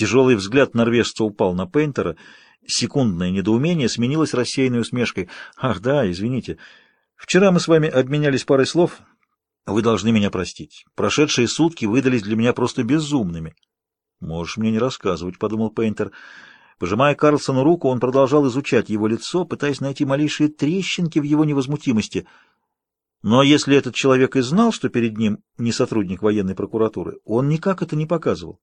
Тяжелый взгляд норвежца упал на Пейнтера. Секундное недоумение сменилось рассеянной усмешкой. «Ах, да, извините. Вчера мы с вами обменялись парой слов. Вы должны меня простить. Прошедшие сутки выдались для меня просто безумными». «Можешь мне не рассказывать», — подумал Пейнтер. Пожимая Карлсону руку, он продолжал изучать его лицо, пытаясь найти малейшие трещинки в его невозмутимости. Но если этот человек и знал, что перед ним не сотрудник военной прокуратуры, он никак это не показывал.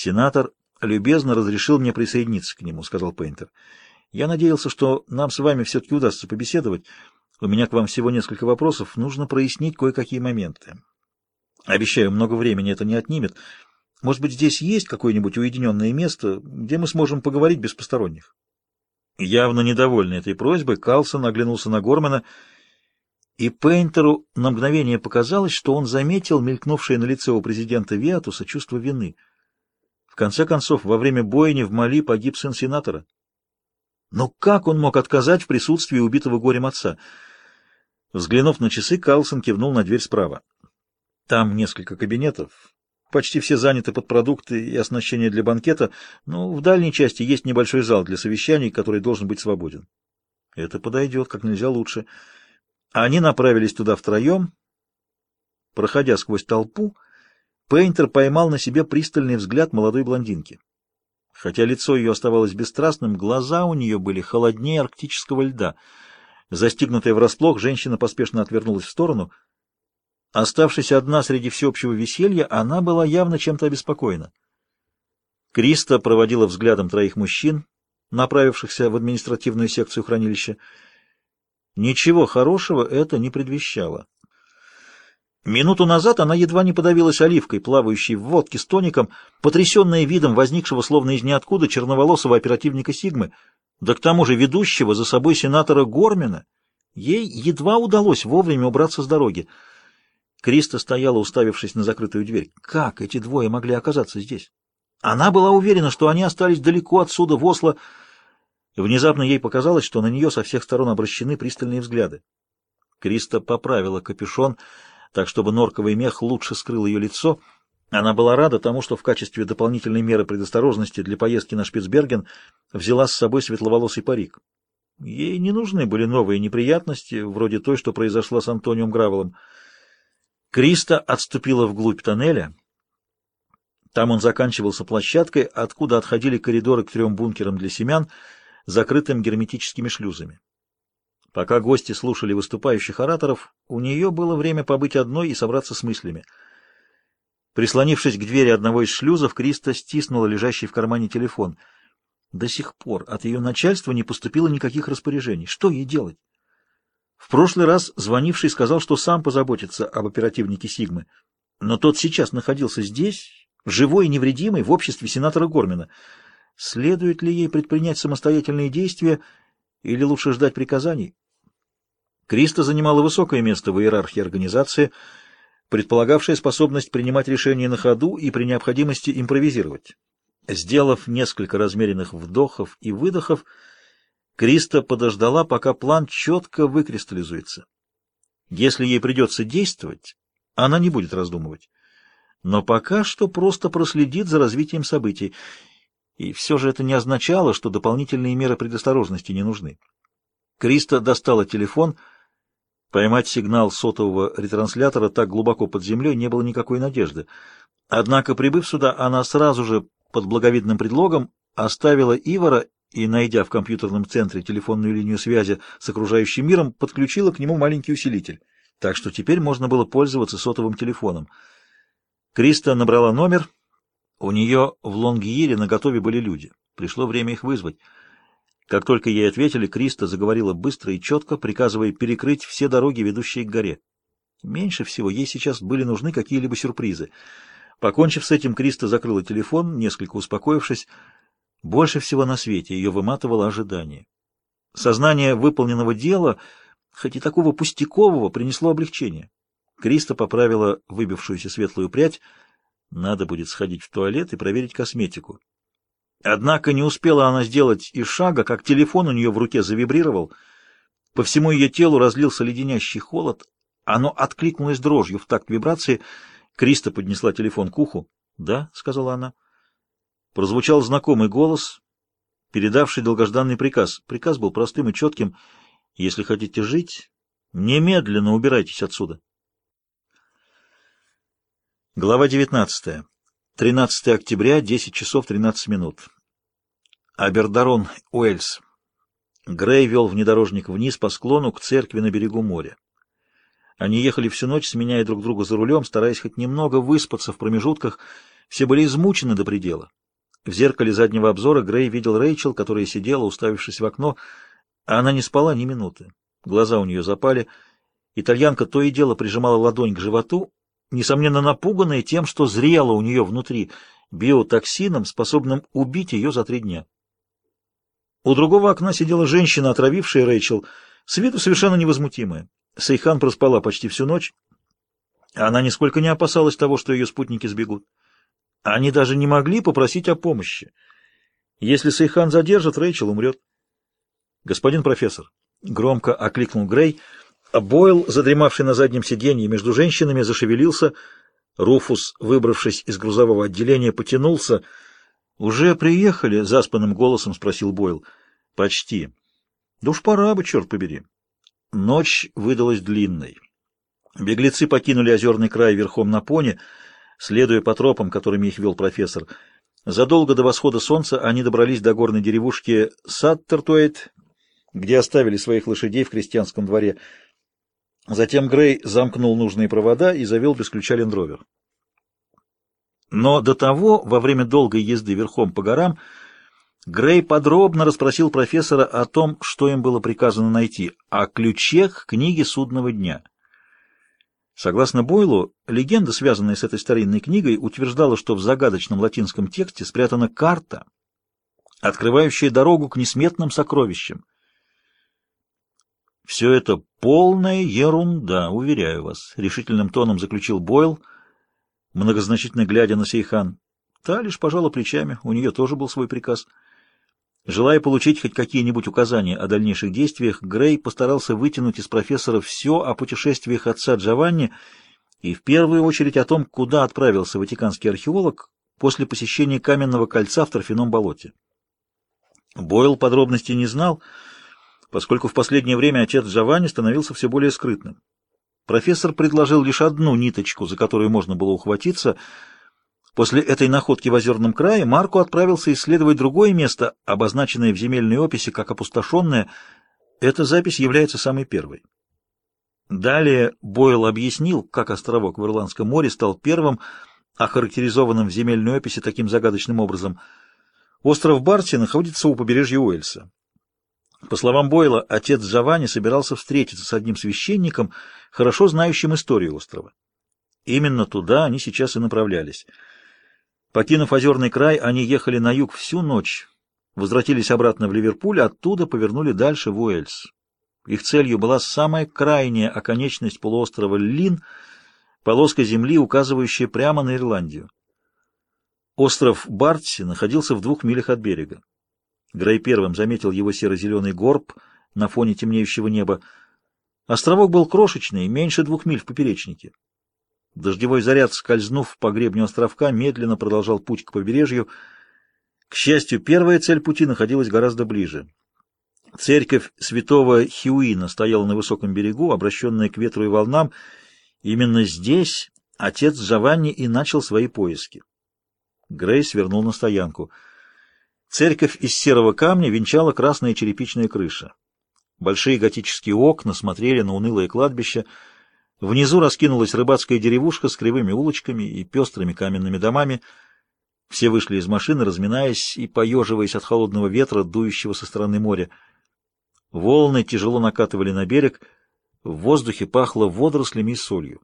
«Сенатор любезно разрешил мне присоединиться к нему», — сказал Пейнтер. «Я надеялся, что нам с вами все-таки удастся побеседовать. У меня к вам всего несколько вопросов. Нужно прояснить кое-какие моменты. Обещаю, много времени это не отнимет. Может быть, здесь есть какое-нибудь уединенное место, где мы сможем поговорить без посторонних?» Явно недовольный этой просьбой, Калсон оглянулся на Гормана, и Пейнтеру на мгновение показалось, что он заметил мелькнувшее на лице у президента Виатуса чувство вины — конце концов, во время бойни в Мали погиб сын сенатора. Но как он мог отказать в присутствии убитого горем отца? Взглянув на часы, Карлсон кивнул на дверь справа. Там несколько кабинетов. Почти все заняты под продукты и оснащение для банкета, но в дальней части есть небольшой зал для совещаний, который должен быть свободен. Это подойдет как нельзя лучше. Они направились туда втроем. Проходя сквозь толпу, Пейнтер поймал на себе пристальный взгляд молодой блондинки. Хотя лицо ее оставалось бесстрастным, глаза у нее были холоднее арктического льда. Застигнутая врасплох, женщина поспешно отвернулась в сторону. Оставшись одна среди всеобщего веселья, она была явно чем-то обеспокоена. Криста проводила взглядом троих мужчин, направившихся в административную секцию хранилища. Ничего хорошего это не предвещало. Минуту назад она едва не подавилась оливкой, плавающей в водке с тоником, потрясенная видом возникшего словно из ниоткуда черноволосого оперативника Сигмы, да к тому же ведущего за собой сенатора Гормина. Ей едва удалось вовремя убраться с дороги. Криста стояла, уставившись на закрытую дверь. Как эти двое могли оказаться здесь? Она была уверена, что они остались далеко отсюда, в Осло. Внезапно ей показалось, что на нее со всех сторон обращены пристальные взгляды. Криста поправила капюшон, так чтобы норковый мех лучше скрыл ее лицо. Она была рада тому, что в качестве дополнительной меры предосторожности для поездки на Шпицберген взяла с собой светловолосый парик. Ей не нужны были новые неприятности, вроде той, что произошла с Антонием Гравелом. Криста отступила вглубь тоннеля. Там он заканчивался площадкой, откуда отходили коридоры к трем бункерам для семян, закрытым герметическими шлюзами. Пока гости слушали выступающих ораторов, у нее было время побыть одной и собраться с мыслями. Прислонившись к двери одного из шлюзов, Криста стиснула лежащий в кармане телефон. До сих пор от ее начальства не поступило никаких распоряжений. Что ей делать? В прошлый раз звонивший сказал, что сам позаботится об оперативнике Сигмы. Но тот сейчас находился здесь, живой и невредимый, в обществе сенатора Гормина. Следует ли ей предпринять самостоятельные действия или лучше ждать приказаний? Криста занимала высокое место в иерархии организации, предполагавшая способность принимать решения на ходу и при необходимости импровизировать. Сделав несколько размеренных вдохов и выдохов, Криста подождала, пока план четко выкристаллизуется. Если ей придется действовать, она не будет раздумывать. Но пока что просто проследит за развитием событий, и все же это не означало, что дополнительные меры предосторожности не нужны. Криста достала телефон. Поймать сигнал сотового ретранслятора так глубоко под землей не было никакой надежды. Однако, прибыв сюда, она сразу же под благовидным предлогом оставила Ивара и, найдя в компьютерном центре телефонную линию связи с окружающим миром, подключила к нему маленький усилитель. Так что теперь можно было пользоваться сотовым телефоном. Криста набрала номер у нее в Лонгиере наготове были люди. Пришло время их вызвать. Как только ей ответили, Криста заговорила быстро и четко, приказывая перекрыть все дороги, ведущие к горе. Меньше всего ей сейчас были нужны какие-либо сюрпризы. Покончив с этим, Криста закрыла телефон, несколько успокоившись. Больше всего на свете ее выматывало ожидание. Сознание выполненного дела, хоть и такого пустякового, принесло облегчение. Криста поправила выбившуюся светлую прядь, надо будет сходить в туалет и проверить косметику. Однако не успела она сделать и шага, как телефон у нее в руке завибрировал. По всему ее телу разлился леденящий холод. Оно откликнулось дрожью в такт вибрации. Криста поднесла телефон к уху. «Да», — сказала она. Прозвучал знакомый голос, передавший долгожданный приказ. Приказ был простым и четким. «Если хотите жить, немедленно убирайтесь отсюда». Глава 19. 13 октября, 10 часов 13 минут. Абердарон, Уэльс. Грей вел внедорожник вниз по склону к церкви на берегу моря. Они ехали всю ночь, сменяя друг друга за рулем, стараясь хоть немного выспаться в промежутках. Все были измучены до предела. В зеркале заднего обзора Грей видел Рэйчел, которая сидела, уставившись в окно, а она не спала ни минуты. Глаза у нее запали. Итальянка то и дело прижимала ладонь к животу, несомненно напуганная тем, что зрело у нее внутри, биотоксином, способным убить ее за три дня. У другого окна сидела женщина, отравившая Рэйчел, с виду совершенно невозмутимая. Сейхан проспала почти всю ночь. Она нисколько не опасалась того, что ее спутники сбегут. Они даже не могли попросить о помощи. Если Сейхан задержит, Рэйчел умрет. «Господин профессор», — громко окликнул Грей, Бойл, задремавший на заднем сиденье между женщинами, зашевелился. Руфус, выбравшись из грузового отделения, потянулся. «Уже приехали?» — заспанным голосом спросил Бойл. «Почти». «Да уж пора бы, черт побери». Ночь выдалась длинной. Беглецы покинули озерный край верхом на пони, следуя по тропам, которыми их вел профессор. Задолго до восхода солнца они добрались до горной деревушки Саттертуэйт, где оставили своих лошадей в крестьянском дворе. Затем Грей замкнул нужные провода и завел без ключа лендровер. Но до того, во время долгой езды верхом по горам, Грей подробно расспросил профессора о том, что им было приказано найти, о ключе к книге судного дня. Согласно Бойлу, легенда, связанная с этой старинной книгой, утверждала, что в загадочном латинском тексте спрятана карта, открывающая дорогу к несметным сокровищам. «Все это полная ерунда, уверяю вас», — решительным тоном заключил Бойл, многозначительно глядя на Сейхан. Та лишь пожала плечами, у нее тоже был свой приказ — Желая получить хоть какие-нибудь указания о дальнейших действиях, Грей постарался вытянуть из профессора все о путешествиях отца Джованни и в первую очередь о том, куда отправился ватиканский археолог после посещения каменного кольца в торфяном болоте. Бойл подробностей не знал, поскольку в последнее время отец Джованни становился все более скрытным. Профессор предложил лишь одну ниточку, за которую можно было ухватиться — После этой находки в озерном крае Марко отправился исследовать другое место, обозначенное в земельной описи как опустошенное. Эта запись является самой первой. Далее Бойл объяснил, как островок в Ирландском море стал первым, охарактеризованным в земельной описи таким загадочным образом. Остров Барти находится у побережья Уэльса. По словам Бойла, отец Джованни собирался встретиться с одним священником, хорошо знающим историю острова. Именно туда они сейчас и направлялись. Покинув озерный край, они ехали на юг всю ночь, возвратились обратно в Ливерпуль, оттуда повернули дальше в Уэльс. Их целью была самая крайняя оконечность полуострова Лин, полоска земли, указывающая прямо на Ирландию. Остров Бартси находился в двух милях от берега. Грей первым заметил его серо-зеленый горб на фоне темнеющего неба. Островок был крошечный, меньше двух миль в поперечнике. Дождевой заряд, скользнув по гребню островка, медленно продолжал путь к побережью. К счастью, первая цель пути находилась гораздо ближе. Церковь святого Хиуина стояла на высоком берегу, обращенная к ветру и волнам. Именно здесь отец Джованни и начал свои поиски. Грейс вернул на стоянку. Церковь из серого камня венчала красная черепичная крыша. Большие готические окна смотрели на унылое кладбище — Внизу раскинулась рыбацкая деревушка с кривыми улочками и пестрыми каменными домами. Все вышли из машины, разминаясь и поеживаясь от холодного ветра, дующего со стороны моря. Волны тяжело накатывали на берег, в воздухе пахло водорослями и солью.